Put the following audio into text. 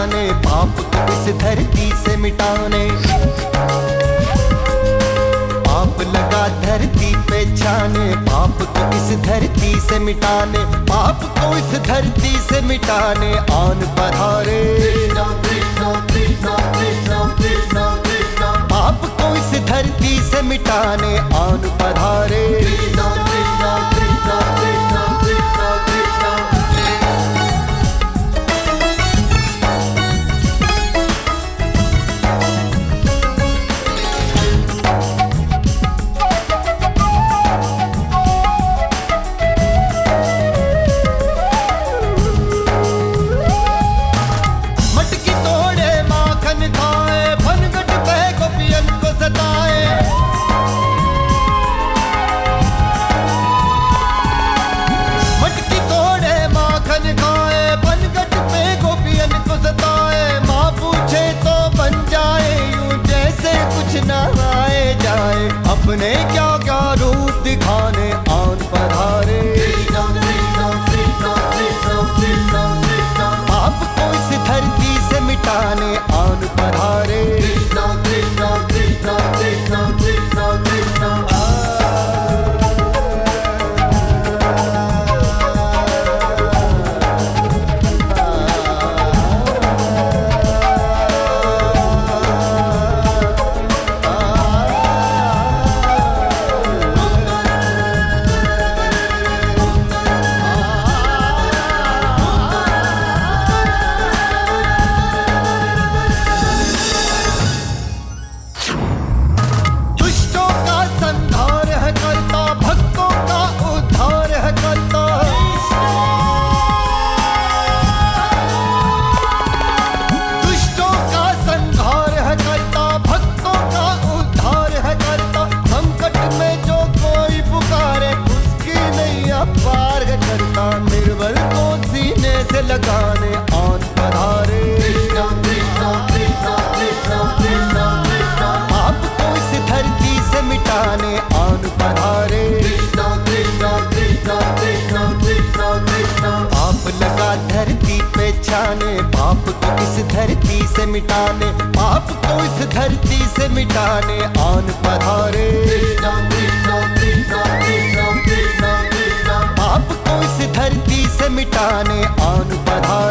धरती पाप इस धरती से मिटाने? पाप लगा धरती पे छाने पाप को इस धरती से मिटाने? पाप को इस धरती से मिटाने, आन पधारे। पाप को इस धरती से मिटाने छाने पाप को इस धरती से मिटाने पाप को इस धरती से मिटाने, आन पधारे। पाप को इस धरती से मिटाने, आन पधारे।